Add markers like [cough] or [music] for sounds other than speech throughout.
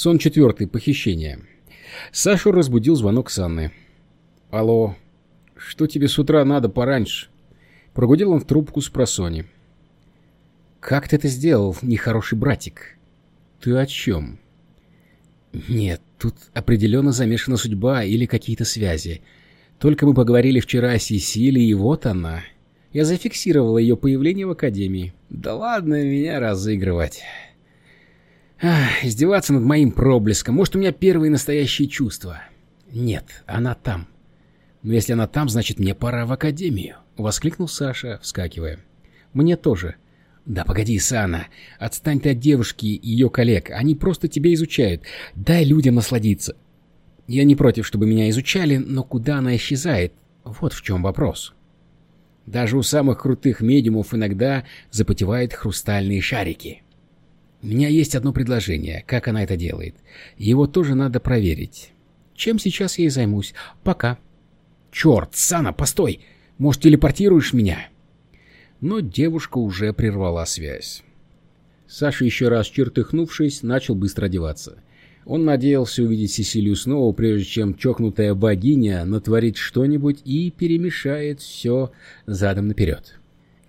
Сон четвертый. Похищение. Сашу разбудил звонок Санны. «Алло, что тебе с утра надо пораньше?» Прогудел он в трубку с просони. «Как ты это сделал, нехороший братик?» «Ты о чем?» «Нет, тут определенно замешана судьба или какие-то связи. Только мы поговорили вчера о Сесилии, и вот она. Я зафиксировал ее появление в Академии. Да ладно меня разыгрывать. Ах, издеваться над моим проблеском. Может, у меня первые настоящие чувства. Нет, она там. Но если она там, значит, мне пора в Академию. Воскликнул Саша, вскакивая. Мне тоже. Да погоди, Сана, отстань ты от девушки и ее коллег. Они просто тебя изучают. Дай людям насладиться. Я не против, чтобы меня изучали, но куда она исчезает? Вот в чем вопрос. Даже у самых крутых медиумов иногда запотевают хрустальные шарики. У меня есть одно предложение, как она это делает. Его тоже надо проверить. Чем сейчас я и займусь. Пока. Черт, Сана, постой! Может, телепортируешь меня? Но девушка уже прервала связь. Саша, еще раз чертыхнувшись, начал быстро одеваться. Он надеялся увидеть Сесилию снова, прежде чем чокнутая богиня натворит что-нибудь и перемешает все задом наперед.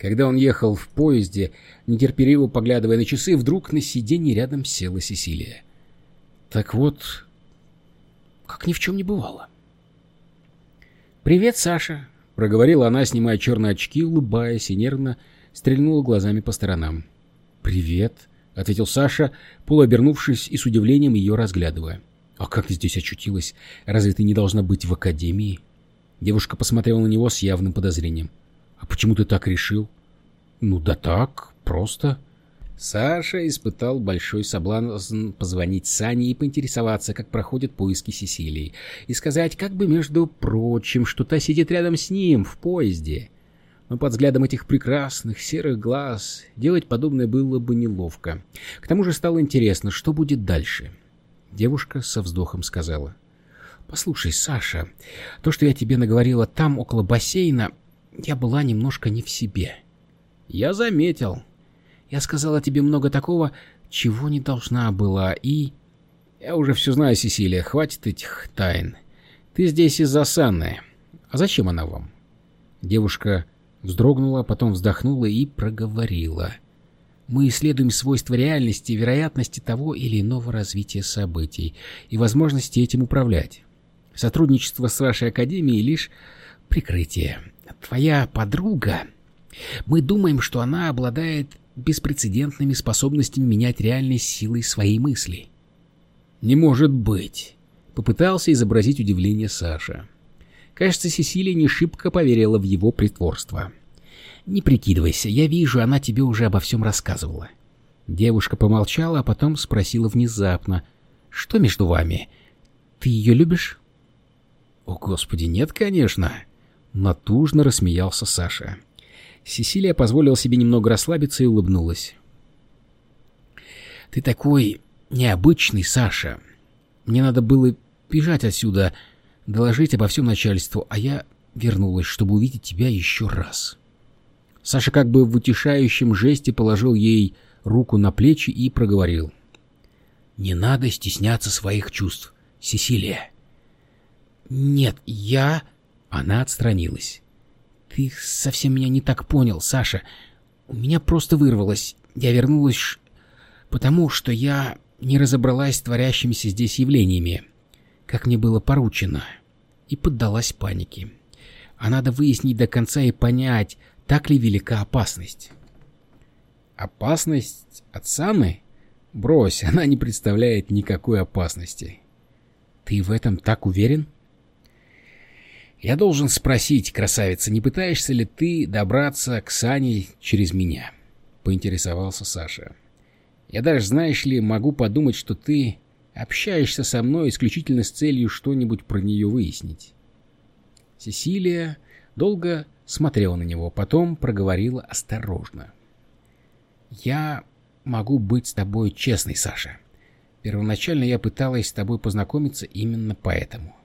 Когда он ехал в поезде, нетерпеливо поглядывая на часы, вдруг на сиденье рядом села Сесилия. Так вот, как ни в чем не бывало. «Привет, Саша», — проговорила она, снимая черные очки, улыбаясь и нервно стрельнула глазами по сторонам. «Привет», — ответил Саша, полуобернувшись и с удивлением ее разглядывая. «А как ты здесь очутилась? Разве ты не должна быть в академии?» Девушка посмотрела на него с явным подозрением. «А почему ты так решил?» «Ну да так, просто...» Саша испытал большой соблазн позвонить Сане и поинтересоваться, как проходят поиски Сесилии, и сказать, как бы, между прочим, что та сидит рядом с ним в поезде но под взглядом этих прекрасных серых глаз делать подобное было бы неловко. К тому же стало интересно, что будет дальше. Девушка со вздохом сказала. «Послушай, Саша, то, что я тебе наговорила там, около бассейна, я была немножко не в себе». «Я заметил. Я сказала тебе много такого, чего не должна была, и...» «Я уже все знаю, Сесилия, хватит этих тайн. Ты здесь из-за Санны. А зачем она вам?» Девушка Вздрогнула, потом вздохнула и проговорила. Мы исследуем свойства реальности, вероятности того или иного развития событий и возможности этим управлять. Сотрудничество с вашей академией лишь прикрытие. Твоя подруга... Мы думаем, что она обладает беспрецедентными способностями менять реальность силой своей мысли. «Не может быть!» — попытался изобразить удивление Саша. Кажется, Сесилия не шибко поверила в его притворство. «Не прикидывайся, я вижу, она тебе уже обо всем рассказывала». Девушка помолчала, а потом спросила внезапно. «Что между вами? Ты ее любишь?» «О, Господи, нет, конечно!» Натужно рассмеялся Саша. Сесилия позволила себе немного расслабиться и улыбнулась. «Ты такой необычный, Саша. Мне надо было бежать отсюда, доложить обо всем начальству, а я вернулась, чтобы увидеть тебя еще раз. Саша как бы в утешающем жесте положил ей руку на плечи и проговорил. «Не надо стесняться своих чувств, Сесилия». «Нет, я...» Она отстранилась. «Ты совсем меня не так понял, Саша. У меня просто вырвалось. Я вернулась, потому что я не разобралась с творящимися здесь явлениями как мне было поручено, и поддалась панике. А надо выяснить до конца и понять, так ли велика опасность. Опасность от Саны? Брось, [laughs] она не представляет никакой опасности. Ты в этом так уверен? Я должен спросить, красавица, не пытаешься ли ты добраться к Сане через меня? Поинтересовался Саша. Я даже, знаешь ли, могу подумать, что ты Общаешься со мной исключительно с целью что-нибудь про нее выяснить. Сесилия долго смотрела на него, потом проговорила осторожно. «Я могу быть с тобой честной, Саша. Первоначально я пыталась с тобой познакомиться именно поэтому.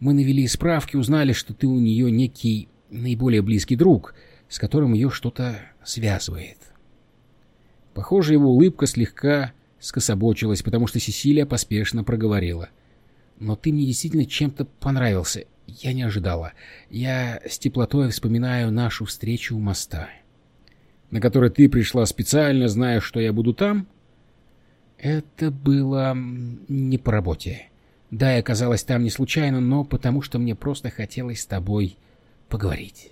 Мы навели справки, узнали, что ты у нее некий наиболее близкий друг, с которым ее что-то связывает». Похоже, его улыбка слегка скособочилась, потому что Сесилия поспешно проговорила. «Но ты мне действительно чем-то понравился. Я не ожидала. Я с теплотой вспоминаю нашу встречу у моста». «На которой ты пришла специально, зная, что я буду там?» «Это было не по работе. Да, я оказалась там не случайно, но потому что мне просто хотелось с тобой поговорить».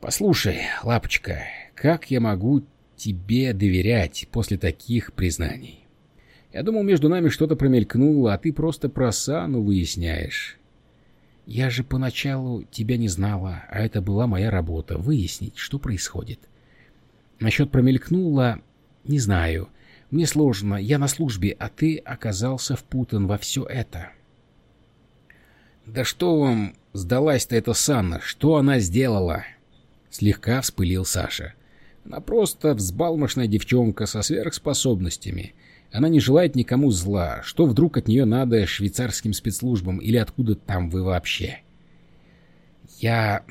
«Послушай, лапочка, как я могу тебе доверять после таких признаний? Я думал, между нами что-то промелькнуло, а ты просто про Сану выясняешь. Я же поначалу тебя не знала, а это была моя работа — выяснить, что происходит. Насчет промелькнуло, не знаю. Мне сложно, я на службе, а ты оказался впутан во все это. «Да что вам сдалась-то эта Санна? Что она сделала?» Слегка вспылил Саша. Она просто взбалмошная девчонка со сверхспособностями. Она не желает никому зла. Что вдруг от нее надо швейцарским спецслужбам или откуда там вы вообще? Я...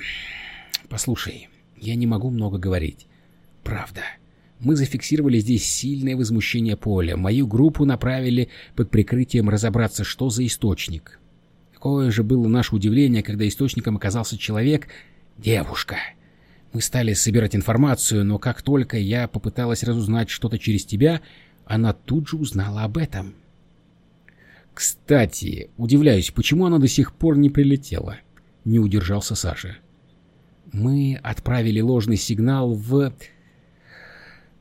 Послушай, я не могу много говорить. Правда. Мы зафиксировали здесь сильное возмущение поля. Мою группу направили под прикрытием разобраться, что за источник. Какое же было наше удивление, когда источником оказался человек... Девушка. Мы стали собирать информацию, но как только я попыталась разузнать что-то через тебя, она тут же узнала об этом. Кстати, удивляюсь, почему она до сих пор не прилетела? Не удержался Саша. Мы отправили ложный сигнал в...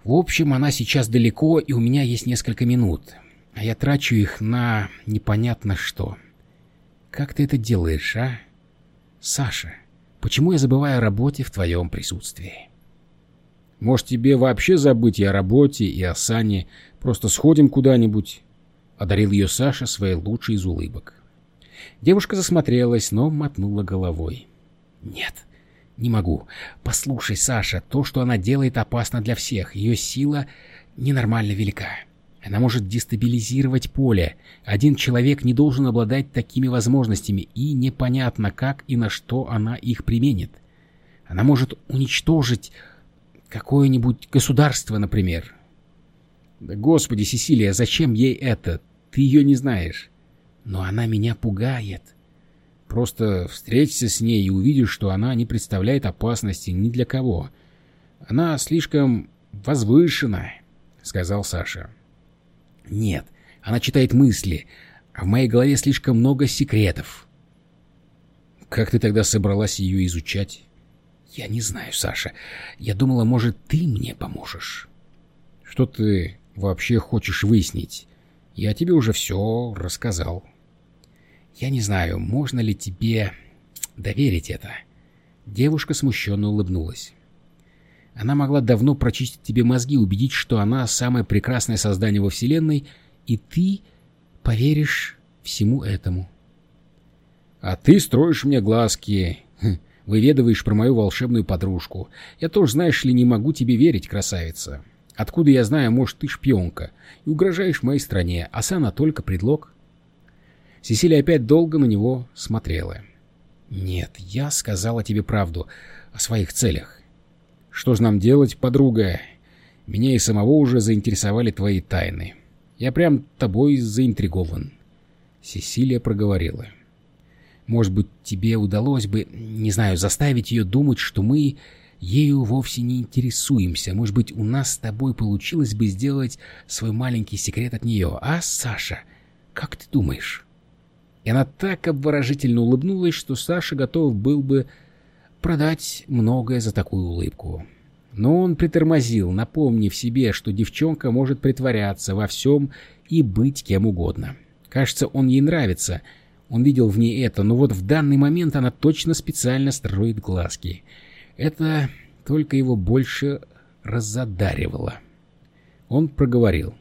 В общем, она сейчас далеко, и у меня есть несколько минут. А я трачу их на непонятно что. Как ты это делаешь, а? Саша, Почему я забываю о работе в твоем присутствии? Может, тебе вообще забыть и о работе, и о Сане? Просто сходим куда-нибудь?» Одарил ее Саша своей лучшей из улыбок. Девушка засмотрелась, но мотнула головой. «Нет, не могу. Послушай, Саша, то, что она делает, опасно для всех. Ее сила ненормально велика. Она может дестабилизировать поле. Один человек не должен обладать такими возможностями, и непонятно, как и на что она их применит. Она может уничтожить какое-нибудь государство, например. Да господи, Сесилия, зачем ей это? Ты ее не знаешь. Но она меня пугает. Просто встреться с ней и увидишь, что она не представляет опасности ни для кого. Она слишком возвышена, — сказал Саша. Нет, она читает мысли, а в моей голове слишком много секретов. Как ты тогда собралась ее изучать? Я не знаю, Саша. Я думала, может, ты мне поможешь. Что ты вообще хочешь выяснить? Я тебе уже все рассказал. Я не знаю, можно ли тебе доверить это. Девушка смущенно улыбнулась. Она могла давно прочистить тебе мозги, убедить, что она самое прекрасное создание во Вселенной, и ты поверишь всему этому. А ты строишь мне глазки, хм, выведываешь про мою волшебную подружку. Я тоже, знаешь ли, не могу тебе верить, красавица. Откуда я знаю, может, ты шпионка, и угрожаешь моей стране, а Сана только предлог. Сесилия опять долго на него смотрела. «Нет, я сказала тебе правду о своих целях. Что же нам делать, подруга? Меня и самого уже заинтересовали твои тайны. Я прям тобой заинтригован. Сесилия проговорила. Может быть, тебе удалось бы, не знаю, заставить ее думать, что мы ею вовсе не интересуемся. Может быть, у нас с тобой получилось бы сделать свой маленький секрет от нее. А, Саша, как ты думаешь? И она так обворожительно улыбнулась, что Саша готов был бы продать многое за такую улыбку. Но он притормозил, напомнив себе, что девчонка может притворяться во всем и быть кем угодно. Кажется, он ей нравится. Он видел в ней это, но вот в данный момент она точно специально строит глазки. Это только его больше разодаривало. Он проговорил.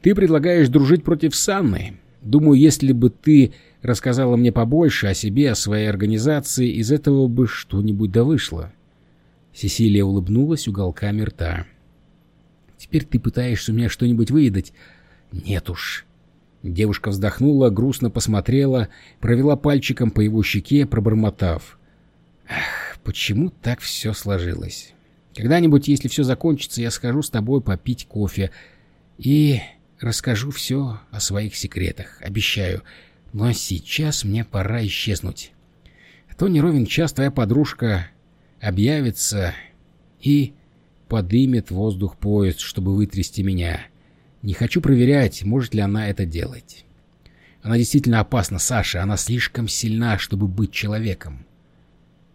«Ты предлагаешь дружить против Санны? Думаю, если бы ты рассказала мне побольше о себе, о своей организации, из этого бы что-нибудь да вышло. Сесилия улыбнулась уголками рта. «Теперь ты пытаешься у меня что-нибудь выедать?» «Нет уж». Девушка вздохнула, грустно посмотрела, провела пальчиком по его щеке, пробормотав. «Ах, почему так все сложилось? Когда-нибудь, если все закончится, я схожу с тобой попить кофе. И расскажу все о своих секретах, обещаю. Но сейчас мне пора исчезнуть. А то не ровен час твоя подружка объявится и подымет воздух поезд, чтобы вытрясти меня. Не хочу проверять, может ли она это делать. Она действительно опасна, Саша. Она слишком сильна, чтобы быть человеком.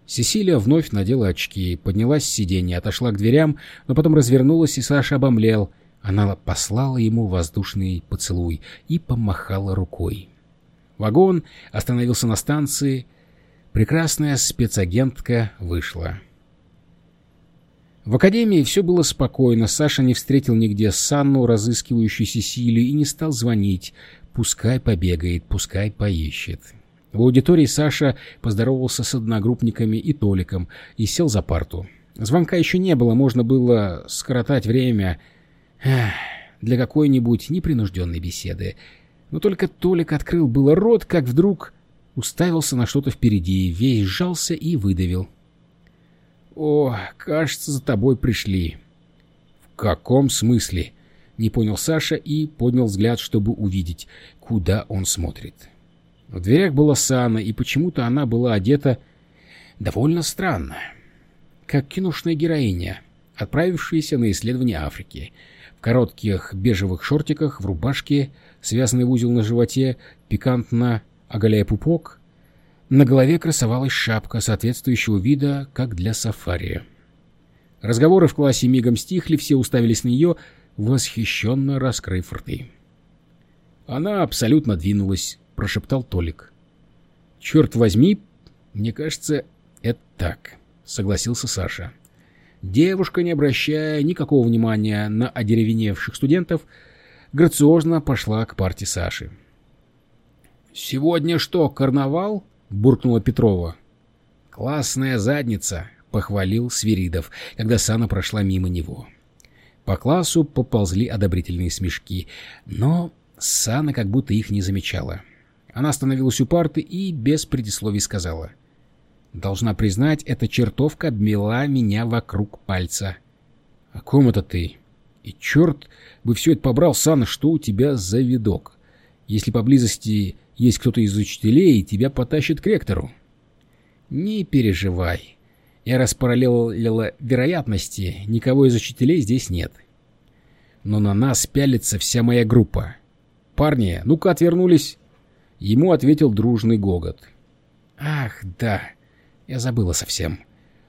Сесилия вновь надела очки, поднялась с сиденья, отошла к дверям, но потом развернулась, и Саша обомлел. Она послала ему воздушный поцелуй и помахала рукой. Вагон остановился на станции. Прекрасная спецагентка вышла. В академии все было спокойно, Саша не встретил нигде Санну, разыскивающую Сесилию, и не стал звонить. Пускай побегает, пускай поищет. В аудитории Саша поздоровался с одногруппниками и Толиком и сел за парту. Звонка еще не было, можно было скоротать время для какой-нибудь непринужденной беседы. Но только Толик открыл было рот, как вдруг уставился на что-то впереди, весь сжался и выдавил. «О, кажется, за тобой пришли». «В каком смысле?» — не понял Саша и поднял взгляд, чтобы увидеть, куда он смотрит. В дверях была Сана, и почему-то она была одета довольно странно, как киношная героиня, отправившаяся на исследование Африки, коротких бежевых шортиках, в рубашке, связанный в узел на животе, пикантно оголяя пупок, на голове красовалась шапка соответствующего вида, как для сафари. Разговоры в классе мигом стихли, все уставились на нее, восхищенно раскрыв рты. Она абсолютно двинулась, прошептал Толик. «Черт возьми, мне кажется, это так», — согласился Саша. Девушка, не обращая никакого внимания на одеревеневших студентов, грациозно пошла к парте Саши. «Сегодня что, карнавал?» — буркнула Петрова. «Классная задница», — похвалил Свиридов, когда Сана прошла мимо него. По классу поползли одобрительные смешки, но Сана как будто их не замечала. Она остановилась у парты и без предисловий сказала. «Должна признать, эта чертовка обмела меня вокруг пальца». «О ком это ты?» «И черт бы все это побрал, Сана, что у тебя за видок? Если поблизости есть кто-то из учителей, тебя потащит к ректору. Не переживай. Я распараллелила вероятности, никого из учителей здесь нет. Но на нас пялится вся моя группа. Парни, ну-ка отвернулись. Ему ответил дружный гогот. Ах, да, я забыла совсем.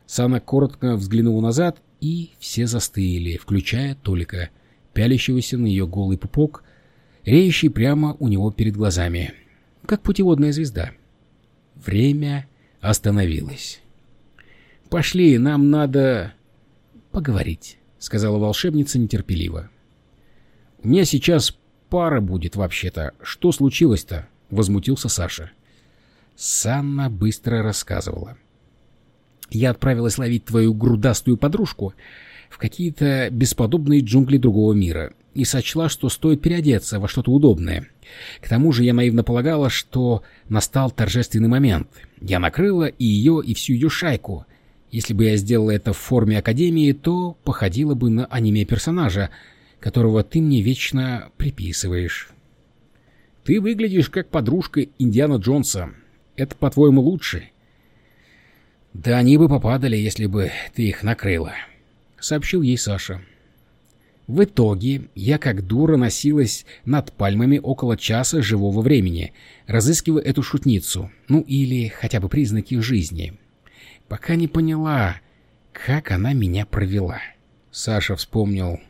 Сана коротко взглянула назад, и все застыли, включая Толика, пялящегося на ее голый пупок, реющий прямо у него перед глазами как путеводная звезда. Время остановилось. «Пошли, нам надо поговорить», — сказала волшебница нетерпеливо. «У меня сейчас пара будет вообще-то. Что случилось-то?» — возмутился Саша. Санна быстро рассказывала. «Я отправилась ловить твою грудастую подружку в какие-то бесподобные джунгли другого мира и сочла, что стоит переодеться во что-то удобное. К тому же я наивно полагала, что настал торжественный момент. Я накрыла и ее, и всю ее шайку. Если бы я сделала это в форме Академии, то походила бы на аниме-персонажа, которого ты мне вечно приписываешь. Ты выглядишь как подружка Индиана Джонса. Это, по-твоему, лучше? Да они бы попадали, если бы ты их накрыла, — сообщил ей Саша. В итоге я как дура носилась над пальмами около часа живого времени, разыскивая эту шутницу, ну или хотя бы признаки жизни. Пока не поняла, как она меня провела. Саша вспомнил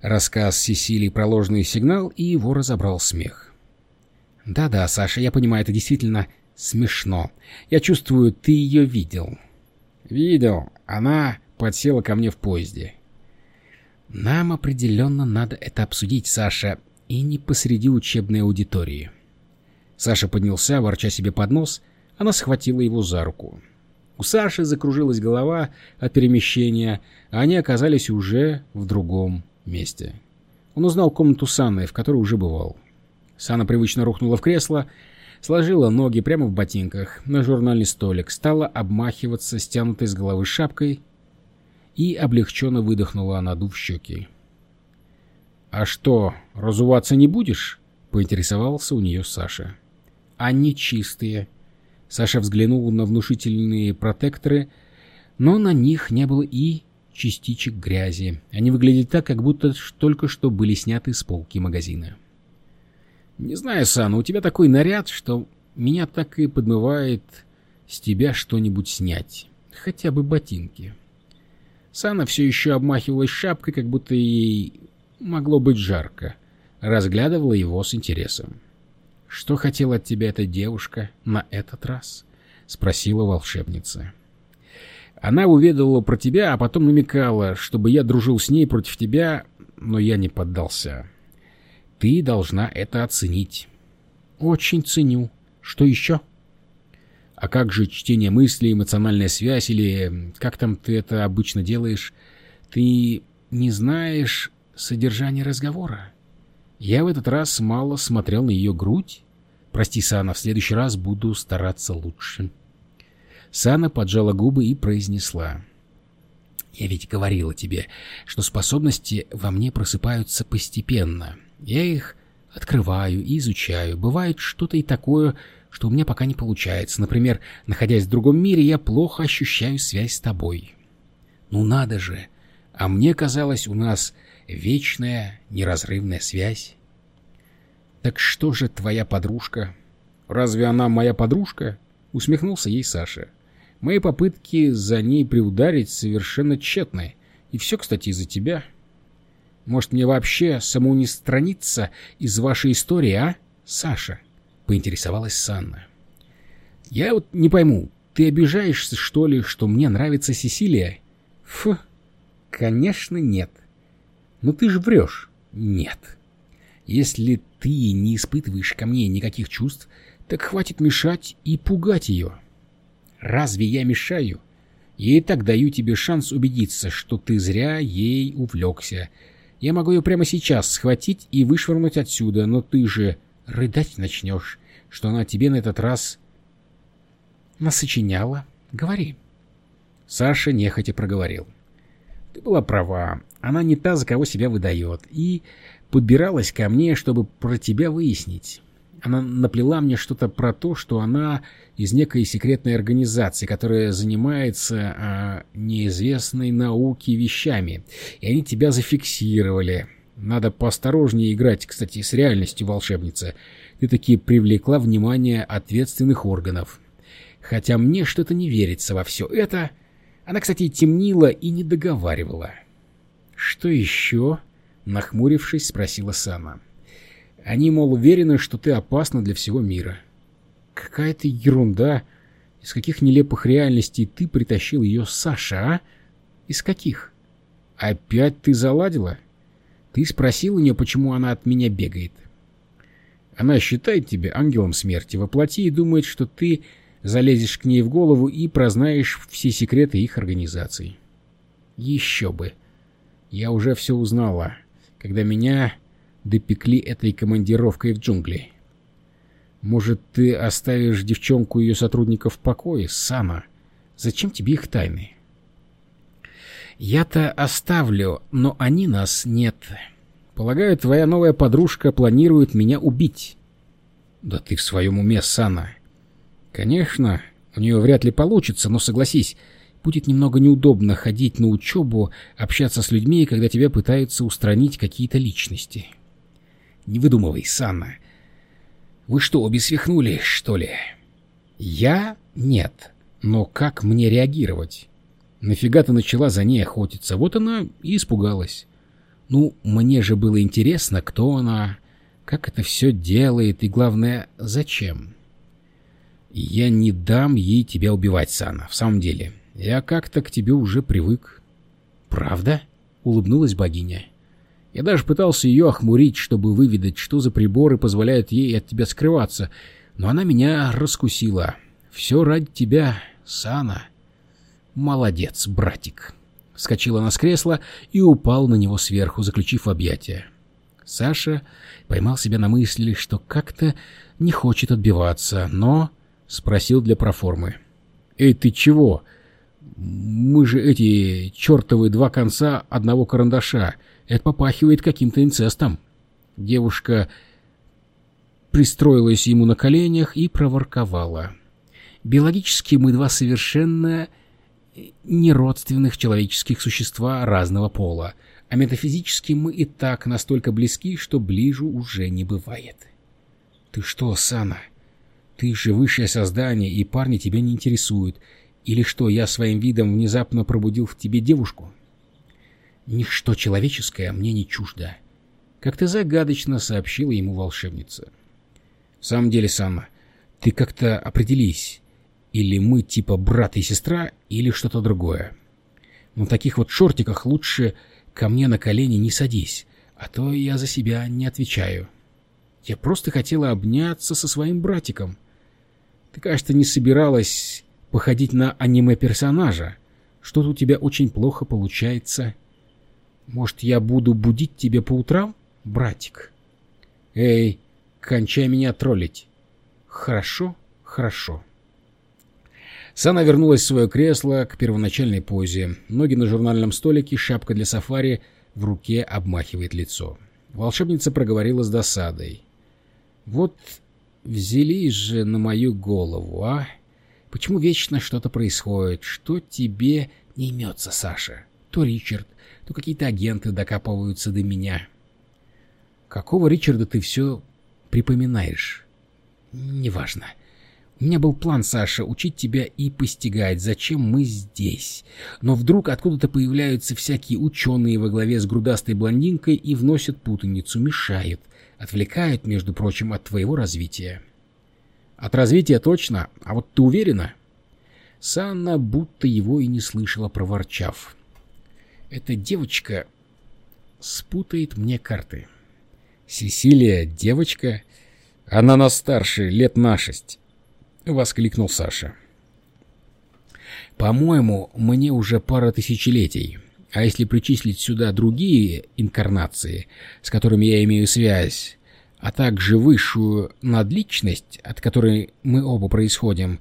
рассказ Сесилии про ложный сигнал, и его разобрал смех. «Да-да, Саша, я понимаю, это действительно смешно. Я чувствую, ты ее видел». «Видел. Она подсела ко мне в поезде. Нам определенно надо это обсудить, Саша, и не посреди учебной аудитории. Саша поднялся, ворча себе под нос, она схватила его за руку. У Саши закружилась голова от перемещения, а они оказались уже в другом месте. Он узнал комнату Санны, в которой уже бывал. Санна привычно рухнула в кресло, сложила ноги прямо в ботинках на журнальный столик, стала обмахиваться стянутой с головы шапкой и облегченно выдохнула, надув щеки. «А что, разуваться не будешь?» — поинтересовался у нее Саша. «Они чистые». Саша взглянул на внушительные протекторы, но на них не было и частичек грязи. Они выглядели так, как будто только что были сняты с полки магазина. «Не знаю, Сана, у тебя такой наряд, что меня так и подмывает с тебя что-нибудь снять. Хотя бы ботинки». Сана все еще обмахивалась шапкой, как будто ей могло быть жарко. Разглядывала его с интересом. «Что хотела от тебя эта девушка на этот раз?» — спросила волшебница. Она уведала про тебя, а потом намекала, чтобы я дружил с ней против тебя, но я не поддался. Ты должна это оценить. Очень ценю. Что еще? А как же чтение мыслей, эмоциональная связь или как там ты это обычно делаешь? Ты не знаешь содержания разговора? Я в этот раз мало смотрел на ее грудь. Прости, Сана, в следующий раз буду стараться лучше. — Сана поджала губы и произнесла. «Я ведь говорила тебе, что способности во мне просыпаются постепенно. Я их открываю и изучаю. Бывает что-то и такое, что у меня пока не получается. Например, находясь в другом мире, я плохо ощущаю связь с тобой. Ну надо же! А мне казалось, у нас вечная, неразрывная связь. Так что же твоя подружка? Разве она моя подружка? Усмехнулся ей Саша. Мои попытки за ней приударить совершенно тщетны. И все, кстати, из-за тебя. Может, мне вообще самоунистраниться из вашей истории, а, Саша? Поинтересовалась Санна. Я вот не пойму, ты обижаешься, что ли, что мне нравится Сесилия? Фу, конечно, нет. Но ты же врешь. Нет. Если ты не испытываешь ко мне никаких чувств, так хватит мешать и пугать ее. Разве я мешаю? Я и так даю тебе шанс убедиться, что ты зря ей увлекся. Я могу ее прямо сейчас схватить и вышвырнуть отсюда, но ты же рыдать начнешь, что она тебе на этот раз насочиняла. Говори. Саша нехотя проговорил. Ты была права. Она не та, за кого себя выдает. И подбиралась ко мне, чтобы про тебя выяснить. Она наплела мне что-то про то, что она из некой секретной организации, которая занимается а, неизвестной науке вещами. И они тебя зафиксировали. Надо поосторожнее играть, кстати, с реальностью, волшебница. Ты таки привлекла внимание ответственных органов. Хотя мне что-то не верится во все это. Она, кстати, темнила и не договаривала. «Что еще?» — нахмурившись, спросила Сама. — они, мол, уверены, что ты опасна для всего мира. Какая-то ерунда. Из каких нелепых реальностей ты притащил ее Саша, а? Из каких? Опять ты заладила? Ты спросил у нее, почему она от меня бегает. Она считает тебя ангелом смерти воплоти и думает, что ты залезешь к ней в голову и прознаешь все секреты их организаций. Еще бы. Я уже все узнала, когда меня допекли этой командировкой в джунгли. Может, ты оставишь девчонку и ее сотрудников в покое, Сама? Зачем тебе их тайны? Я-то оставлю, но они нас нет. Полагаю, твоя новая подружка планирует меня убить. Да ты в своем уме, Сана. Конечно, у нее вряд ли получится, но согласись, будет немного неудобно ходить на учебу, общаться с людьми, когда тебя пытаются устранить какие-то личности. — не выдумывай, Санна. Вы что, обе свихнули, что ли? Я? Нет. Но как мне реагировать? Нафига ты начала за ней охотиться? Вот она и испугалась. Ну, мне же было интересно, кто она, как это все делает и, главное, зачем. Я не дам ей тебя убивать, Сана, в самом деле. Я как-то к тебе уже привык. Правда? Улыбнулась богиня. Я даже пытался ее охмурить, чтобы выведать, что за приборы позволяют ей от тебя скрываться, но она меня раскусила. Все ради тебя, Сана. Молодец, братик. Вскочила она с кресла и упал на него сверху, заключив объятия. Саша поймал себя на мысли, что как-то не хочет отбиваться, но спросил для проформы. «Эй, ты чего? Мы же эти чертовы два конца одного карандаша. Это попахивает каким-то инцестом. Девушка пристроилась ему на коленях и проворковала. Биологически мы два совершенно неродственных человеческих существа разного пола, а метафизически мы и так настолько близки, что ближе уже не бывает. Ты что, Сана? Ты же высшее создание, и парни тебя не интересуют. Или что, я своим видом внезапно пробудил в тебе девушку? Ничто человеческое мне не чуждо. Как-то загадочно сообщила ему волшебница. В самом деле, Сана, ты как-то определись. Или мы типа брат и сестра, или что-то другое. В таких вот шортиках лучше ко мне на колени не садись, а то я за себя не отвечаю. Я просто хотела обняться со своим братиком. Ты, кажется, не собиралась походить на аниме-персонажа. Что-то у тебя очень плохо получается. Может, я буду будить тебя по утрам, братик? Эй, кончай меня троллить. Хорошо, хорошо. Сана вернулась в свое кресло к первоначальной позе. Ноги на журнальном столике, шапка для сафари в руке обмахивает лицо. Волшебница проговорила с досадой. «Вот взялись же на мою голову, а? Почему вечно что-то происходит? Что тебе не имется, Саша? То Ричард, то какие-то агенты докапываются до меня». «Какого Ричарда ты все припоминаешь?» «Неважно. У меня был план, Саша, учить тебя и постигать, зачем мы здесь. Но вдруг откуда-то появляются всякие ученые во главе с грудастой блондинкой и вносят путаницу, мешают, отвлекают, между прочим, от твоего развития. От развития точно, а вот ты уверена? Санна будто его и не слышала, проворчав. Эта девочка спутает мне карты. Сесилия девочка, она нас старше, лет на шесть. — воскликнул Саша. «По-моему, мне уже пара тысячелетий. А если причислить сюда другие инкарнации, с которыми я имею связь, а также высшую надличность, от которой мы оба происходим,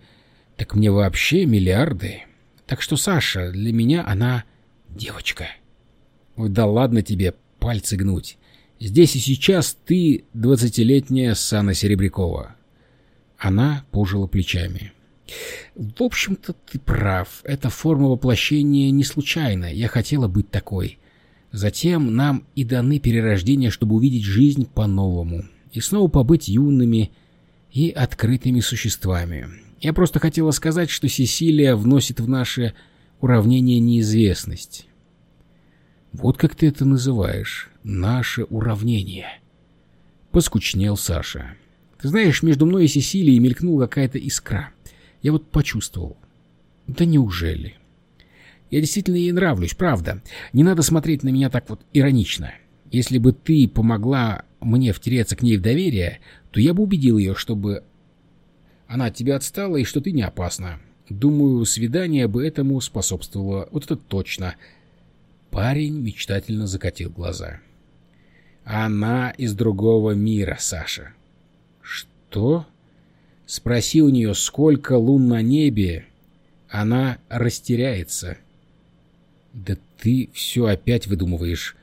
так мне вообще миллиарды. Так что, Саша, для меня она девочка. Ой, да ладно тебе пальцы гнуть. Здесь и сейчас ты двадцатилетняя Сана Серебрякова. Она пожила плечами. «В общем-то, ты прав. Эта форма воплощения не случайна. Я хотела быть такой. Затем нам и даны перерождения, чтобы увидеть жизнь по-новому. И снова побыть юными и открытыми существами. Я просто хотела сказать, что Сесилия вносит в наше уравнение неизвестность». «Вот как ты это называешь. Наше уравнение». Поскучнел Саша. Ты знаешь, между мной и Сесилией мелькнула какая-то искра. Я вот почувствовал. Да неужели? Я действительно ей нравлюсь, правда. Не надо смотреть на меня так вот иронично. Если бы ты помогла мне втереться к ней в доверие, то я бы убедил ее, чтобы она от тебя отстала и что ты не опасна. Думаю, свидание бы этому способствовало. Вот это точно. Парень мечтательно закатил глаза. Она из другого мира, Саша. «Что?» Спроси у нее, сколько лун на небе. Она растеряется. «Да ты все опять выдумываешь.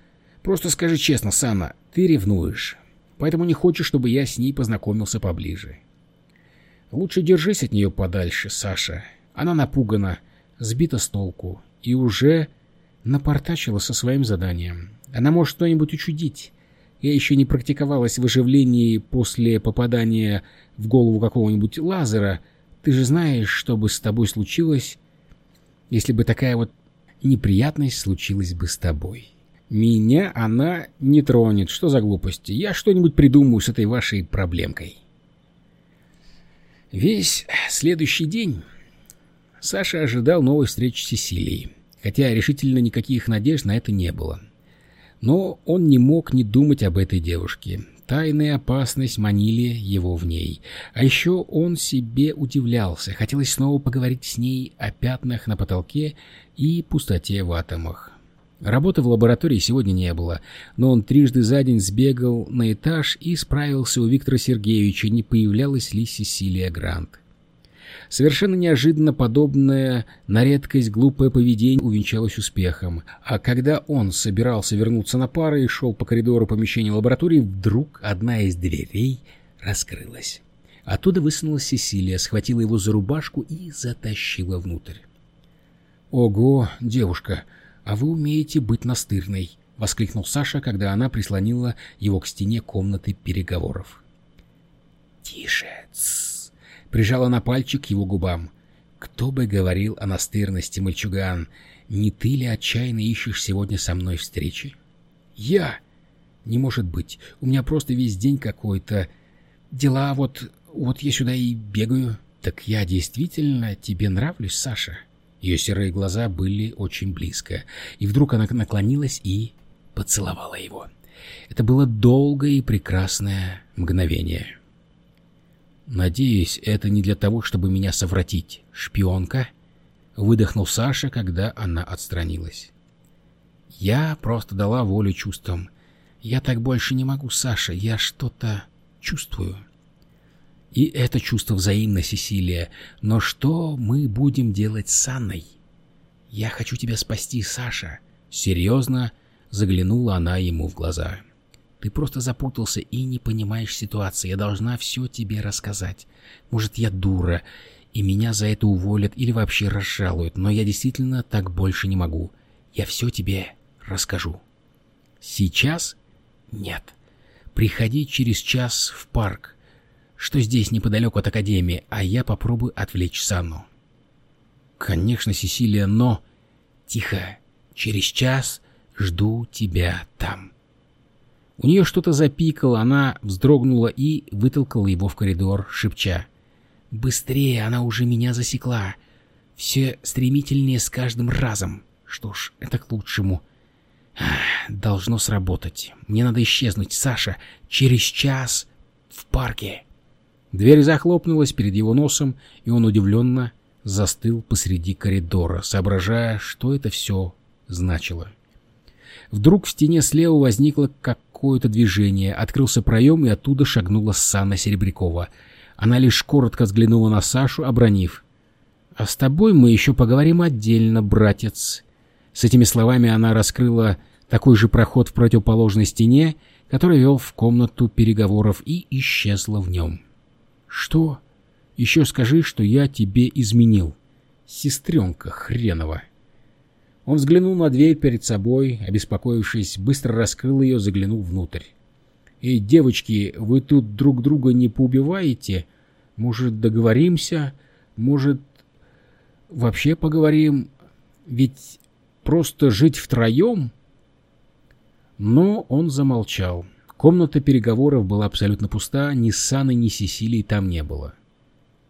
Просто скажи честно, Сана, ты ревнуешь. Поэтому не хочешь, чтобы я с ней познакомился поближе. Лучше держись от нее подальше, Саша. Она напугана, сбита с толку и уже напортачила со своим заданием. Она может что-нибудь учудить. Я еще не практиковалась в оживлении после попадания в голову какого-нибудь лазера. Ты же знаешь, что бы с тобой случилось, если бы такая вот неприятность случилась бы с тобой. Меня она не тронет. Что за глупости? Я что-нибудь придумаю с этой вашей проблемкой. Весь следующий день Саша ожидал новой встречи с Сесилией, хотя решительно никаких надежд на это не было. Но он не мог не думать об этой девушке. Тайная опасность манили его в ней. А еще он себе удивлялся. Хотелось снова поговорить с ней о пятнах на потолке и пустоте в атомах. Работы в лаборатории сегодня не было, но он трижды за день сбегал на этаж и справился у Виктора Сергеевича, не появлялась ли Сесилия Грант. Совершенно неожиданно подобное на редкость глупое поведение увенчалось успехом, а когда он собирался вернуться на пары и шел по коридору помещения лаборатории, вдруг одна из дверей раскрылась. Оттуда высунулась Сесилия, схватила его за рубашку и затащила внутрь. «Ого, девушка, а вы умеете быть настырной!» — воскликнул Саша, когда она прислонила его к стене комнаты переговоров. «Тише, тссс!» — прижала на пальчик его губам. «Кто бы говорил о настырности, мальчуган? Не ты ли отчаянно ищешь сегодня со мной встречи?» «Я!» «Не может быть. У меня просто весь день какой-то... Дела вот вот я сюда и бегаю. Так я действительно тебе нравлюсь, Саша? Ее серые глаза были очень близко. И вдруг она наклонилась и поцеловала его. Это было долгое и прекрасное мгновение. «Надеюсь, это не для того, чтобы меня совратить, шпионка?» — выдохнул Саша, когда она отстранилась. «Я просто дала волю чувствам. Я так больше не могу, Саша, я что-то чувствую». И это чувство взаимно, Сесилия. Но что мы будем делать с Анной? Я хочу тебя спасти, Саша. Серьезно заглянула она ему в глаза. Ты просто запутался и не понимаешь ситуации. Я должна все тебе рассказать. Может, я дура, и меня за это уволят или вообще разжалуют, но я действительно так больше не могу. Я все тебе расскажу. Сейчас? Нет. Приходи через час в парк что здесь неподалеку от Академии, а я попробую отвлечь Санну. Конечно, Сесилия, но... Тихо, через час жду тебя там. У нее что-то запикало, она вздрогнула и вытолкала его в коридор, шепча. «Быстрее, она уже меня засекла. Все стремительнее с каждым разом. Что ж, это к лучшему. Должно сработать. Мне надо исчезнуть, Саша. Через час в парке». Дверь захлопнулась перед его носом, и он удивленно застыл посреди коридора, соображая, что это все значило. Вдруг в стене слева возникло какое-то движение, открылся проем, и оттуда шагнула Санна Серебрякова. Она лишь коротко взглянула на Сашу, обронив. «А с тобой мы еще поговорим отдельно, братец». С этими словами она раскрыла такой же проход в противоположной стене, который вел в комнату переговоров, и исчезла в нем. «Что? Еще скажи, что я тебе изменил. Сестренка хренова!» Он взглянул на дверь перед собой, обеспокоившись, быстро раскрыл ее, заглянул внутрь. «Эй, девочки, вы тут друг друга не поубиваете? Может, договоримся? Может, вообще поговорим? Ведь просто жить втроем...» Но он замолчал. Комната переговоров была абсолютно пуста, ни Саны, ни Сесилии там не было.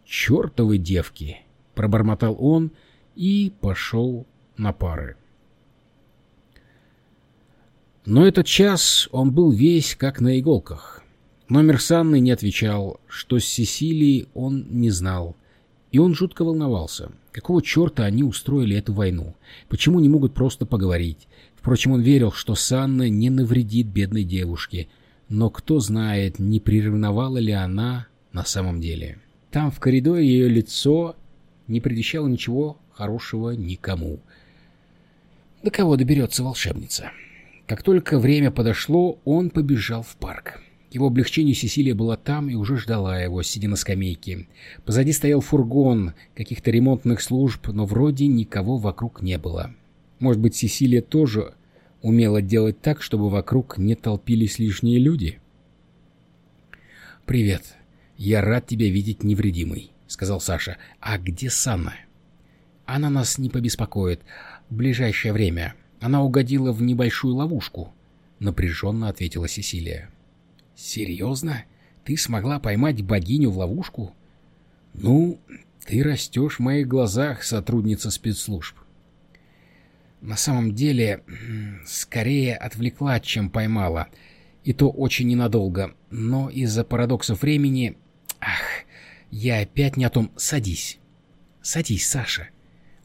«Чертовы девки!» — пробормотал он и пошел на пары. Но этот час он был весь как на иголках. Номер с Анной не отвечал, что с Сесилией он не знал. И он жутко волновался. Какого черта они устроили эту войну? Почему не могут просто поговорить? Впрочем, он верил, что Санна не навредит бедной девушке, но кто знает, не приревновала ли она на самом деле. Там в коридоре ее лицо не предвещало ничего хорошего никому. До кого доберется волшебница? Как только время подошло, он побежал в парк. Его облегчению Сесилия была там и уже ждала его, сидя на скамейке. Позади стоял фургон каких-то ремонтных служб, но вроде никого вокруг не было. Может быть, Сесилия тоже умела делать так, чтобы вокруг не толпились лишние люди. «Привет. Я рад тебя видеть невредимой», — сказал Саша. «А где Санна?» «Она нас не побеспокоит. В ближайшее время. Она угодила в небольшую ловушку», — напряженно ответила Сесилия. «Серьезно? Ты смогла поймать богиню в ловушку?» «Ну, ты растешь в моих глазах, сотрудница спецслужб на самом деле скорее отвлекла, чем поймала. И то очень ненадолго. Но из-за парадоксов времени... Ах, я опять не о том. Садись. Садись, Саша.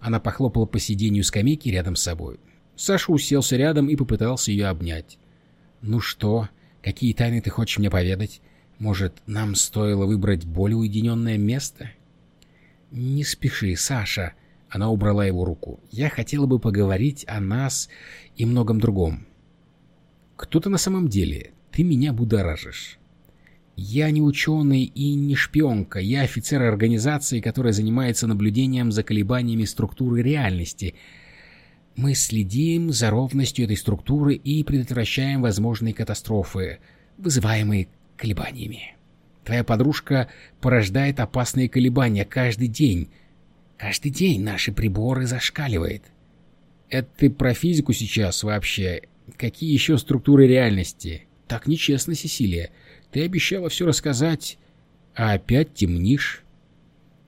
Она похлопала по сиденью скамейки рядом с собой. Саша уселся рядом и попытался ее обнять. «Ну что, какие тайны ты хочешь мне поведать? Может, нам стоило выбрать более уединенное место?» «Не спеши, Саша!» Она убрала его руку. «Я хотела бы поговорить о нас и многом другом. Кто ты на самом деле? Ты меня будоражишь». «Я не ученый и не шпионка. Я офицер организации, которая занимается наблюдением за колебаниями структуры реальности. Мы следим за ровностью этой структуры и предотвращаем возможные катастрофы, вызываемые колебаниями. Твоя подружка порождает опасные колебания каждый день. Каждый день наши приборы зашкаливает. Это ты про физику сейчас вообще? Какие еще структуры реальности? Так нечестно, Сесилия. Ты обещала все рассказать, а опять темнишь.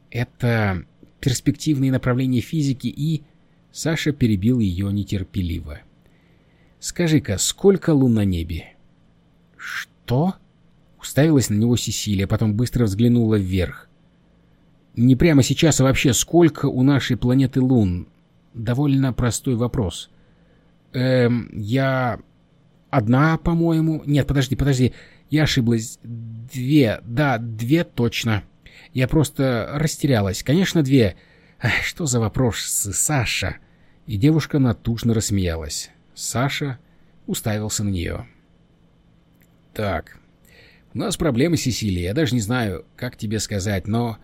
Это перспективные направления физики и... Саша перебил ее нетерпеливо. «Скажи-ка, сколько лун на небе?» «Что?» Уставилась на него Сесилия, потом быстро взглянула вверх. «Не прямо сейчас, а вообще, сколько у нашей планеты лун?» Довольно простой вопрос. «Эм, я... Одна, по-моему... Нет, подожди, подожди. Я ошиблась. Две. Да, две точно. Я просто растерялась. Конечно, две. Ах, что за вопрос, Саша?» И девушка натужно рассмеялась. Саша уставился на нее. «Так, у нас проблемы, Сесилия. Я даже не знаю, как тебе сказать, но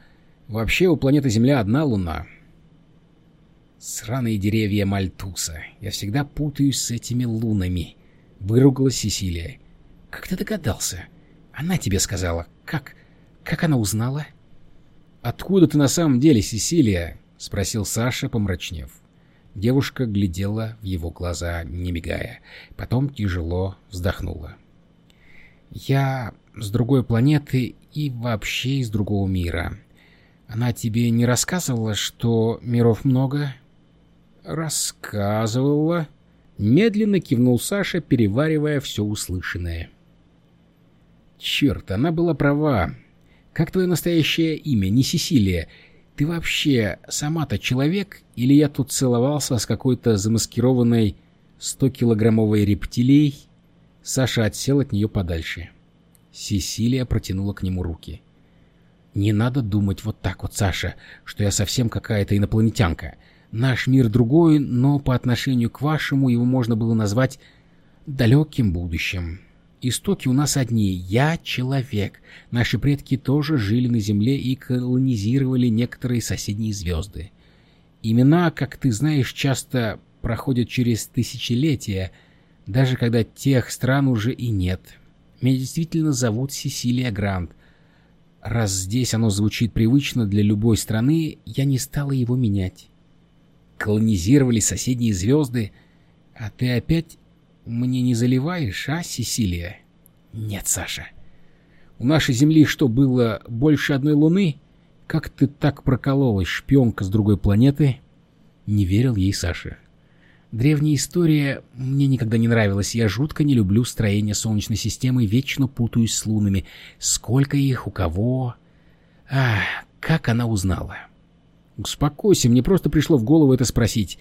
вообще у планеты Земля одна луна. Сраные деревья Мальтуса. Я всегда путаюсь с этими лунами. Выругалась Сесилия. Как ты догадался? Она тебе сказала. Как? Как она узнала? Откуда ты на самом деле, Сесилия? Спросил Саша, помрачнев. Девушка глядела в его глаза, не мигая. Потом тяжело вздохнула. «Я с другой планеты и вообще из другого мира. Она тебе не рассказывала, что миров много? Рассказывала. Медленно кивнул Саша, переваривая все услышанное. Черт, она была права. Как твое настоящее имя? Не Сесилия. Ты вообще сама-то человек? Или я тут целовался с какой-то замаскированной 100-килограммовой рептилией? Саша отсел от нее подальше. — Сесилия протянула к нему руки. «Не надо думать вот так вот, Саша, что я совсем какая-то инопланетянка. Наш мир другой, но по отношению к вашему его можно было назвать далеким будущим. Истоки у нас одни. Я человек. Наши предки тоже жили на Земле и колонизировали некоторые соседние звезды. Имена, как ты знаешь, часто проходят через тысячелетия, даже когда тех стран уже и нет». Меня действительно зовут Сесилия Грант. Раз здесь оно звучит привычно для любой страны, я не стала его менять. Колонизировали соседние звезды, а ты опять мне не заливаешь, а, Сесилия? Нет, Саша. У нашей Земли что, было больше одной Луны? Как ты так прокололась, шпионка с другой планеты? Не верил ей Саша. Древняя история мне никогда не нравилась. Я жутко не люблю строение Солнечной системы, вечно путаюсь с лунами. Сколько их, у кого... А, как она узнала? Успокойся, мне просто пришло в голову это спросить.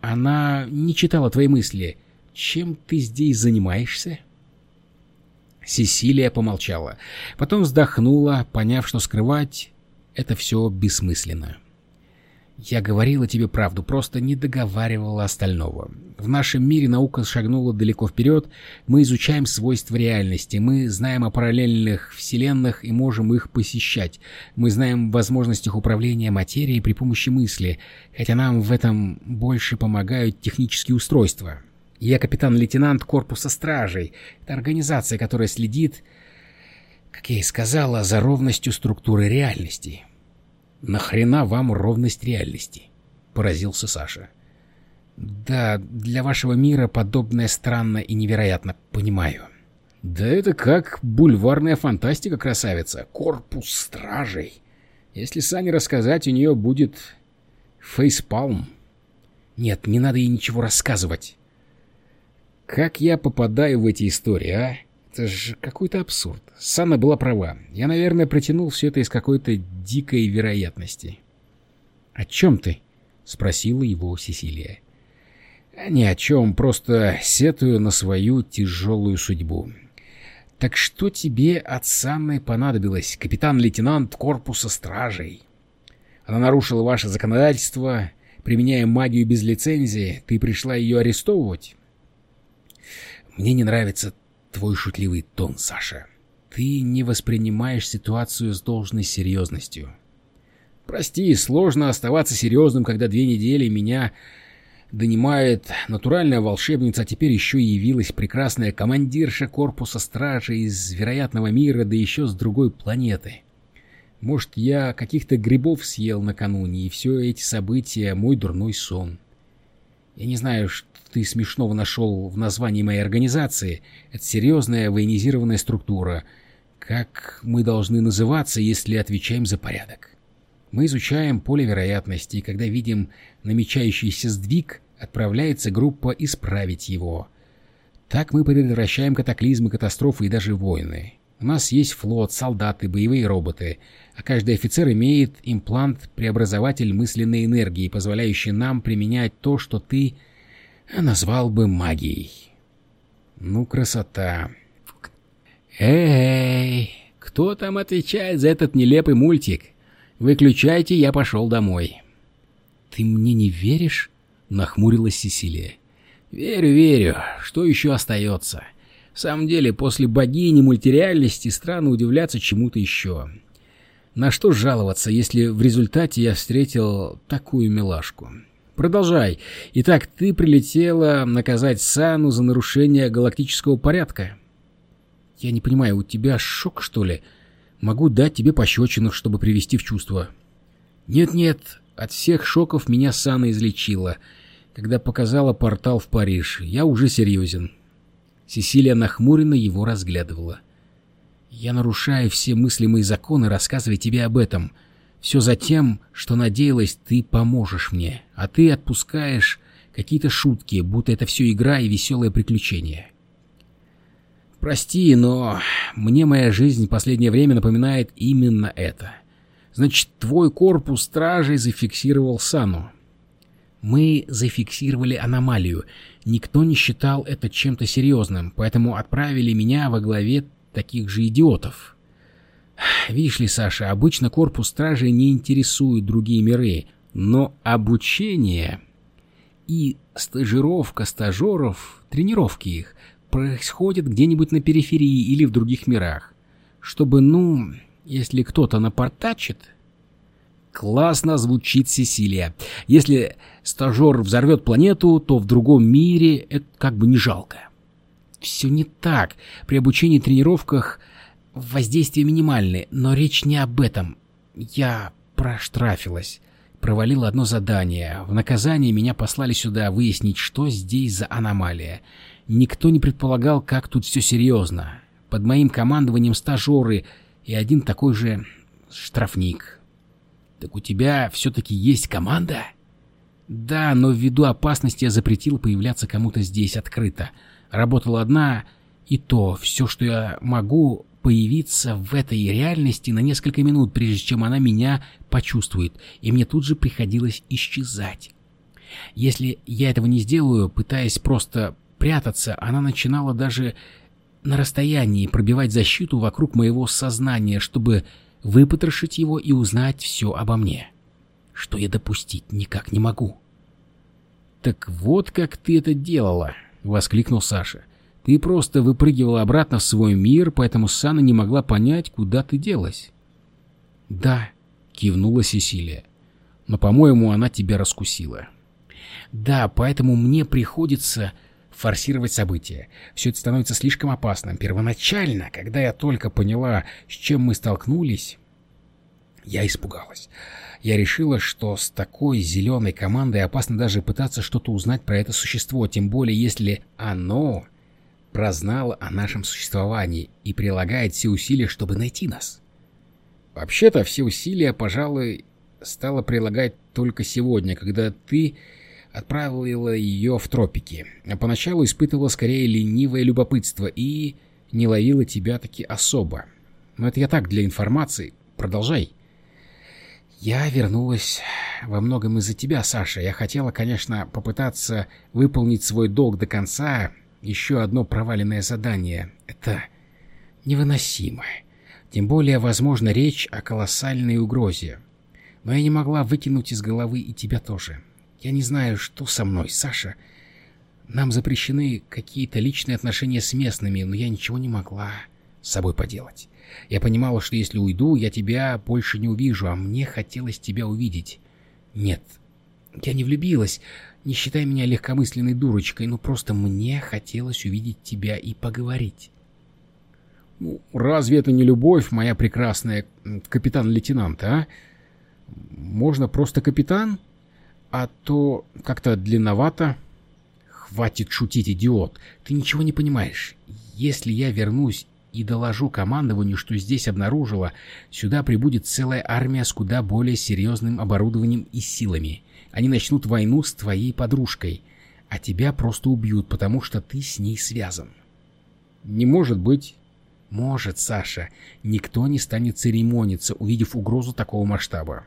Она не читала твои мысли. Чем ты здесь занимаешься? Сесилия помолчала. Потом вздохнула, поняв, что скрывать это все бессмысленно. Я говорила тебе правду, просто не договаривала остального. В нашем мире наука шагнула далеко вперед, мы изучаем свойства реальности, мы знаем о параллельных вселенных и можем их посещать, мы знаем о возможностях управления материей при помощи мысли, хотя нам в этом больше помогают технические устройства. Я капитан-лейтенант корпуса стражей, это организация, которая следит, как я и сказала, за ровностью структуры реальности. «Нахрена вам ровность реальности?» — поразился Саша. «Да, для вашего мира подобное странно и невероятно, понимаю». «Да это как бульварная фантастика, красавица. Корпус стражей. Если Сане рассказать, у нее будет фейспалм». «Нет, не надо ей ничего рассказывать». «Как я попадаю в эти истории, а?» Это же какой-то абсурд. Санна была права. Я, наверное, протянул все это из какой-то дикой вероятности. — О чем ты? — спросила его Сесилия. — Ни о чем, просто сетую на свою тяжелую судьбу. — Так что тебе от Санны понадобилось, капитан-лейтенант корпуса стражей? Она нарушила ваше законодательство, применяя магию без лицензии. Ты пришла ее арестовывать? Мне не нравится твой шутливый тон, Саша. Ты не воспринимаешь ситуацию с должной серьезностью. Прости, сложно оставаться серьезным, когда две недели меня донимает натуральная волшебница, а теперь еще и явилась прекрасная командирша корпуса стражи из вероятного мира, да еще с другой планеты. Может, я каких-то грибов съел накануне, и все эти события — мой дурной сон. Я не знаю, что ты смешного нашел в названии моей организации. Это серьезная военизированная структура. Как мы должны называться, если отвечаем за порядок? Мы изучаем поле вероятности, и когда видим намечающийся сдвиг, отправляется группа исправить его. Так мы предотвращаем катаклизмы, катастрофы и даже войны. У нас есть флот, солдаты, боевые роботы, а каждый офицер имеет имплант-преобразователь мысленной энергии, позволяющий нам применять то, что ты назвал бы магией. Ну, красота. Эй, кто там отвечает за этот нелепый мультик? Выключайте, я пошел домой. Ты мне не веришь? Нахмурилась Сесилия. Верю, верю. Что еще остается? В самом деле, после богини мультиреальности странно удивляться чему-то еще. На что жаловаться, если в результате я встретил такую милашку? Продолжай. Итак, ты прилетела наказать Сану за нарушение галактического порядка? Я не понимаю, у тебя шок, что ли? Могу дать тебе пощечину, чтобы привести в чувство. Нет-нет, от всех шоков меня Сана излечила, когда показала портал в Париж. Я уже серьезен. Сесилия нахмуренно его разглядывала. Я нарушаю все мыслимые законы, рассказывая тебе об этом. Все за тем, что надеялась, ты поможешь мне, а ты отпускаешь какие-то шутки, будто это все игра и веселое приключение. Прости, но мне моя жизнь в последнее время напоминает именно это. Значит, твой корпус стражей зафиксировал Сану. Мы зафиксировали аномалию. Никто не считал это чем-то серьезным, поэтому отправили меня во главе таких же идиотов. Видишь ли, Саша, обычно корпус стражей не интересует другие миры, но обучение и стажировка стажеров, тренировки их, происходит где-нибудь на периферии или в других мирах. Чтобы, ну, если кто-то напортачит... Классно звучит Сесилия. Если стажер взорвет планету, то в другом мире это как бы не жалко. Все не так. При обучении тренировках воздействие минимальное, но речь не об этом. Я проштрафилась. Провалила одно задание. В наказание меня послали сюда выяснить, что здесь за аномалия. Никто не предполагал, как тут все серьезно. Под моим командованием стажеры и один такой же штрафник. Так у тебя все-таки есть команда? Да, но ввиду опасности я запретил появляться кому-то здесь открыто. Работала одна, и то все, что я могу, появиться в этой реальности на несколько минут, прежде чем она меня почувствует, и мне тут же приходилось исчезать. Если я этого не сделаю, пытаясь просто прятаться, она начинала даже на расстоянии пробивать защиту вокруг моего сознания, чтобы выпотрошить его и узнать все обо мне. Что я допустить никак не могу. «Так вот как ты это делала!» — воскликнул Саша. «Ты просто выпрыгивала обратно в свой мир, поэтому Сана не могла понять, куда ты делась». «Да», — кивнула Сесилия. «Но, по-моему, она тебя раскусила». «Да, поэтому мне приходится форсировать события. Все это становится слишком опасным. Первоначально, когда я только поняла, с чем мы столкнулись, я испугалась. Я решила, что с такой зеленой командой опасно даже пытаться что-то узнать про это существо, тем более если оно прознало о нашем существовании и прилагает все усилия, чтобы найти нас. Вообще-то все усилия, пожалуй, стало прилагать только сегодня, когда ты отправила ее в тропики, а поначалу испытывала скорее ленивое любопытство и не ловила тебя таки особо. Но это я так, для информации. Продолжай. Я вернулась во многом из-за тебя, Саша. Я хотела, конечно, попытаться выполнить свой долг до конца. Еще одно проваленное задание. Это невыносимо. Тем более, возможно, речь о колоссальной угрозе. Но я не могла выкинуть из головы и тебя тоже. Я не знаю, что со мной, Саша. Нам запрещены какие-то личные отношения с местными, но я ничего не могла с собой поделать. Я понимала, что если уйду, я тебя больше не увижу, а мне хотелось тебя увидеть. Нет, я не влюбилась, не считай меня легкомысленной дурочкой, но просто мне хотелось увидеть тебя и поговорить. Ну, разве это не любовь, моя прекрасная капитан-лейтенант, а? Можно просто капитан? А то как-то длинновато. Хватит шутить, идиот. Ты ничего не понимаешь. Если я вернусь и доложу командованию, что здесь обнаружила, сюда прибудет целая армия с куда более серьезным оборудованием и силами. Они начнут войну с твоей подружкой, а тебя просто убьют, потому что ты с ней связан. Не может быть. Может, Саша. Никто не станет церемониться, увидев угрозу такого масштаба.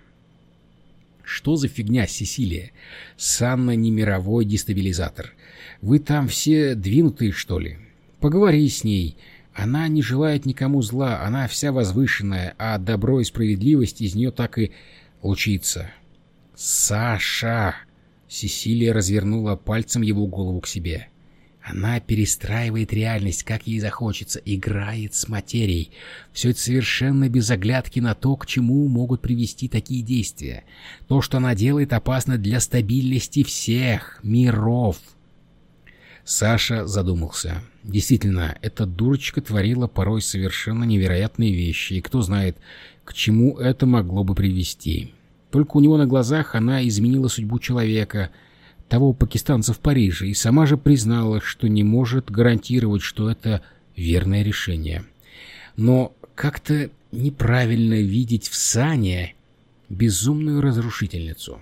Что за фигня, Сесилия? Санна не мировой дестабилизатор. Вы там все двинутые, что ли? Поговори с ней. Она не желает никому зла, она вся возвышенная, а добро и справедливость из нее так и лучится. «Саша!» Сесилия развернула пальцем его голову к себе. Она перестраивает реальность, как ей захочется, играет с материей. Все это совершенно без оглядки на то, к чему могут привести такие действия. То, что она делает, опасно для стабильности всех миров. Саша задумался. Действительно, эта дурочка творила порой совершенно невероятные вещи, и кто знает, к чему это могло бы привести. Только у него на глазах она изменила судьбу человека — того пакистанца в Париже, и сама же признала, что не может гарантировать, что это верное решение. Но как-то неправильно видеть в Сане безумную разрушительницу.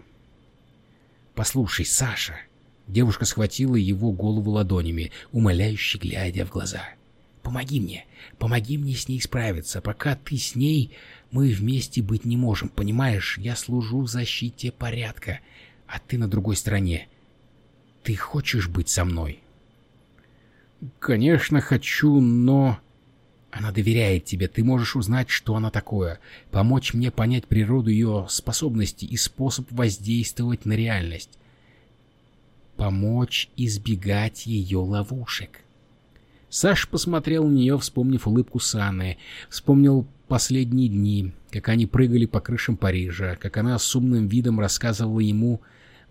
«Послушай, Саша!» Девушка схватила его голову ладонями, умоляюще глядя в глаза. «Помоги мне, помоги мне с ней справиться. Пока ты с ней, мы вместе быть не можем, понимаешь? Я служу в защите порядка, а ты на другой стороне. Ты хочешь быть со мной? Конечно, хочу, но... Она доверяет тебе, ты можешь узнать, что она такое, помочь мне понять природу ее способностей и способ воздействовать на реальность. Помочь избегать ее ловушек. Саш посмотрел на нее, вспомнив улыбку Саны, вспомнил последние дни, как они прыгали по крышам Парижа, как она с умным видом рассказывала ему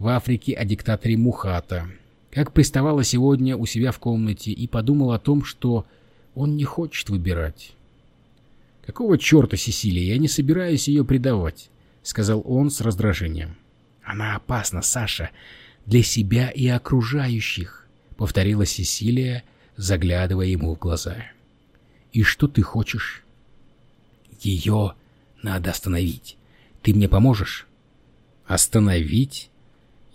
в Африке о диктаторе Мухата, как приставала сегодня у себя в комнате и подумал о том, что он не хочет выбирать. «Какого черта, Сесилия, я не собираюсь ее предавать», — сказал он с раздражением. «Она опасна, Саша, для себя и окружающих», — повторила Сесилия, заглядывая ему в глаза. «И что ты хочешь?» «Ее надо остановить. Ты мне поможешь?» «Остановить?»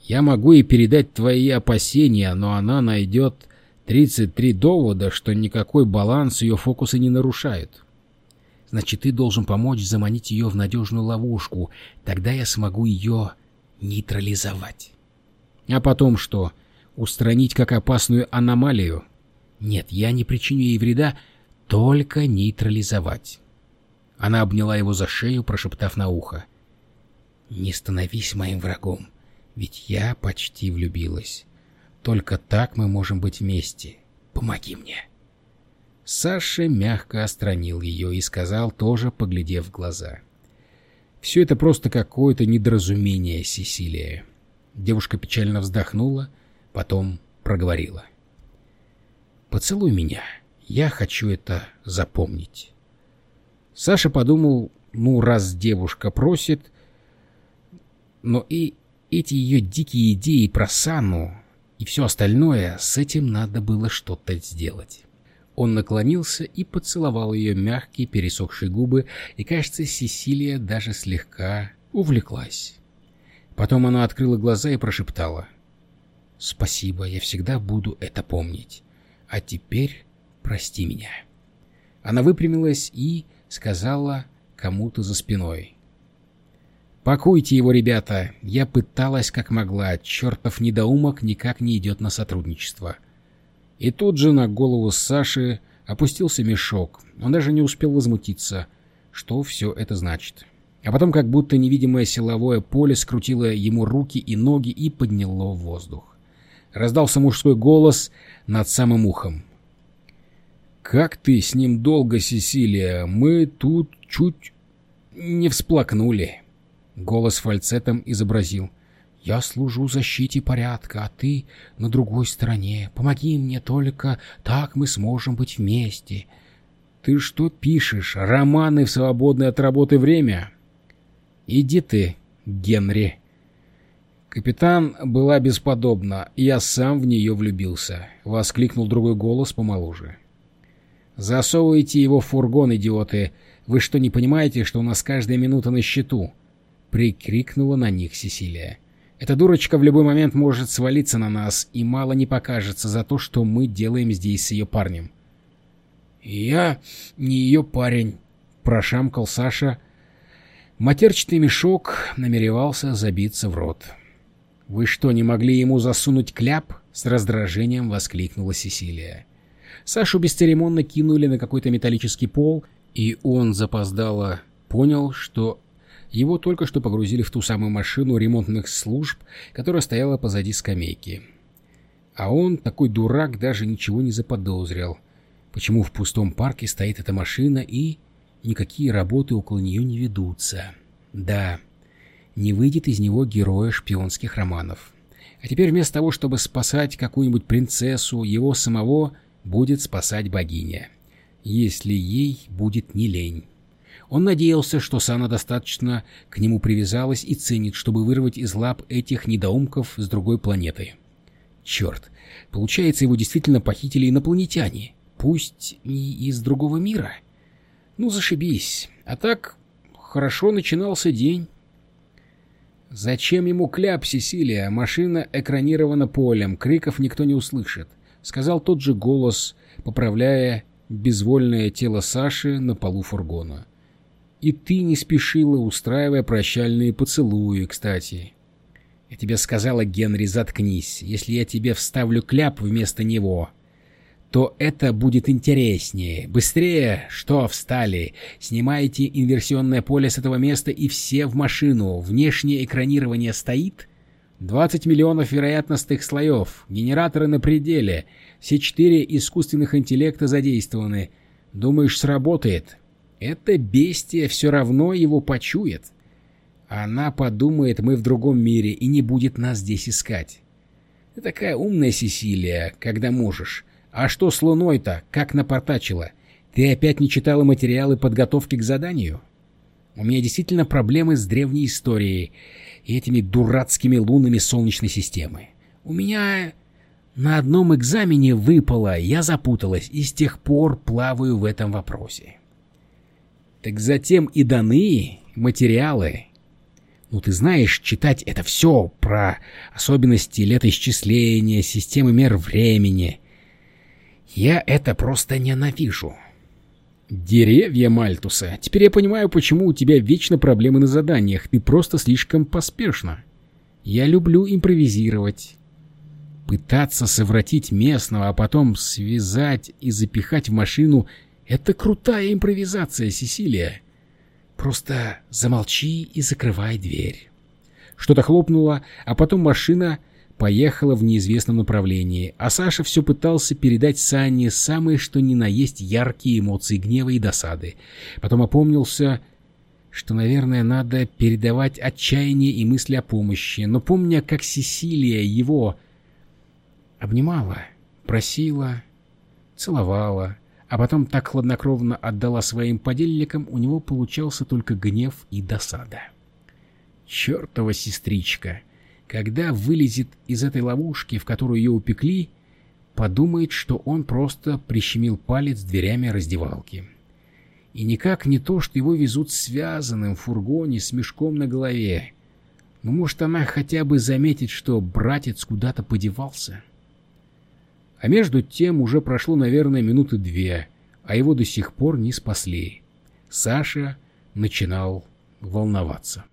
Я могу ей передать твои опасения, но она найдет 33 довода, что никакой баланс ее фокуса не нарушает. Значит, ты должен помочь заманить ее в надежную ловушку. Тогда я смогу ее нейтрализовать. А потом что? Устранить как опасную аномалию? Нет, я не причиню ей вреда, только нейтрализовать. Она обняла его за шею, прошептав на ухо. «Не становись моим врагом. Ведь я почти влюбилась. Только так мы можем быть вместе. Помоги мне. Саша мягко остранил ее и сказал, тоже поглядев в глаза. «Все это просто какое-то недоразумение, Сесилия». Девушка печально вздохнула, потом проговорила. «Поцелуй меня. Я хочу это запомнить». Саша подумал, ну, раз девушка просит, но и эти ее дикие идеи про Санну и все остальное, с этим надо было что-то сделать. Он наклонился и поцеловал ее мягкие пересохшие губы, и, кажется, Сесилия даже слегка увлеклась. Потом она открыла глаза и прошептала. «Спасибо, я всегда буду это помнить. А теперь прости меня». Она выпрямилась и сказала кому-то за спиной. «Пакуйте его, ребята!» Я пыталась как могла, чертов недоумок никак не идет на сотрудничество. И тут же на голову Саши опустился мешок. Он даже не успел возмутиться, что все это значит. а потом как будто невидимое силовое поле скрутило ему руки и ноги и подняло в воздух. Раздался мужской голос над самым ухом. «Как ты с ним долго, Сесилия? Мы тут чуть не всплакнули». Голос фальцетом изобразил. «Я служу защите порядка, а ты на другой стороне. Помоги мне только, так мы сможем быть вместе». «Ты что пишешь? Романы в свободное от работы время?» «Иди ты, Генри». Капитан была бесподобна, я сам в нее влюбился, — воскликнул другой голос помоложе. «Засовывайте его в фургон, идиоты! Вы что, не понимаете, что у нас каждая минута на счету?» — прикрикнула на них Сесилия. «Эта дурочка в любой момент может свалиться на нас, и мало не покажется за то, что мы делаем здесь с ее парнем». «Я не ее парень», — прошамкал Саша. Матерчатый мешок намеревался забиться в рот. «Вы что, не могли ему засунуть кляп?» — с раздражением воскликнула Сесилия. Сашу бесцеремонно кинули на какой-то металлический пол, и он запоздало понял, что его только что погрузили в ту самую машину ремонтных служб, которая стояла позади скамейки. А он, такой дурак, даже ничего не заподозрил. Почему в пустом парке стоит эта машина и никакие работы около нее не ведутся? Да, не выйдет из него героя шпионских романов. А теперь вместо того, чтобы спасать какую-нибудь принцессу, его самого будет спасать богиня. Если ей будет не лень. Он надеялся, что Сана достаточно к нему привязалась и ценит, чтобы вырвать из лап этих недоумков с другой планеты. Черт, получается, его действительно похитили инопланетяне, пусть и из другого мира. Ну, зашибись. А так, хорошо начинался день. Зачем ему кляп, Сесилия? Машина экранирована полем, криков никто не услышит, — сказал тот же голос, поправляя безвольное тело Саши на полу фургона. И ты не спешила, устраивая прощальные поцелуи, кстати. Я тебе сказала, Генри, заткнись. Если я тебе вставлю кляп вместо него, то это будет интереснее. Быстрее! Что, встали? Снимайте инверсионное поле с этого места и все в машину. Внешнее экранирование стоит? 20 миллионов вероятностных слоев. Генераторы на пределе. Все четыре искусственных интеллекта задействованы. Думаешь, сработает? Это бестия все равно его почует. Она подумает, мы в другом мире, и не будет нас здесь искать. Ты такая умная, Сесилия, когда можешь. А что с Луной-то? Как напортачила? Ты опять не читала материалы подготовки к заданию? У меня действительно проблемы с древней историей и этими дурацкими лунами Солнечной системы. У меня на одном экзамене выпало, я запуталась и с тех пор плаваю в этом вопросе. Так затем и даны материалы. Ну, ты знаешь, читать это все про особенности летоисчисления, системы мер времени. Я это просто ненавижу. Деревья Мальтуса. Теперь я понимаю, почему у тебя вечно проблемы на заданиях. Ты просто слишком поспешно. Я люблю импровизировать. Пытаться совратить местного, а потом связать и запихать в машину — это крутая импровизация, Сесилия. Просто замолчи и закрывай дверь. Что-то хлопнуло, а потом машина поехала в неизвестном направлении, а Саша все пытался передать Сане самые что ни на есть яркие эмоции гнева и досады. Потом опомнился, что, наверное, надо передавать отчаяние и мысли о помощи, но помня, как Сесилия его обнимала, просила, целовала, а потом так хладнокровно отдала своим подельникам, у него получался только гнев и досада. «Чертова сестричка!» Когда вылезет из этой ловушки, в которую ее упекли, подумает, что он просто прищемил палец дверями раздевалки. И никак не то, что его везут связанным в фургоне с мешком на голове. Ну, может, она хотя бы заметит, что братец куда-то подевался. А между тем уже прошло, наверное, минуты две, а его до сих пор не спасли. Саша начинал волноваться.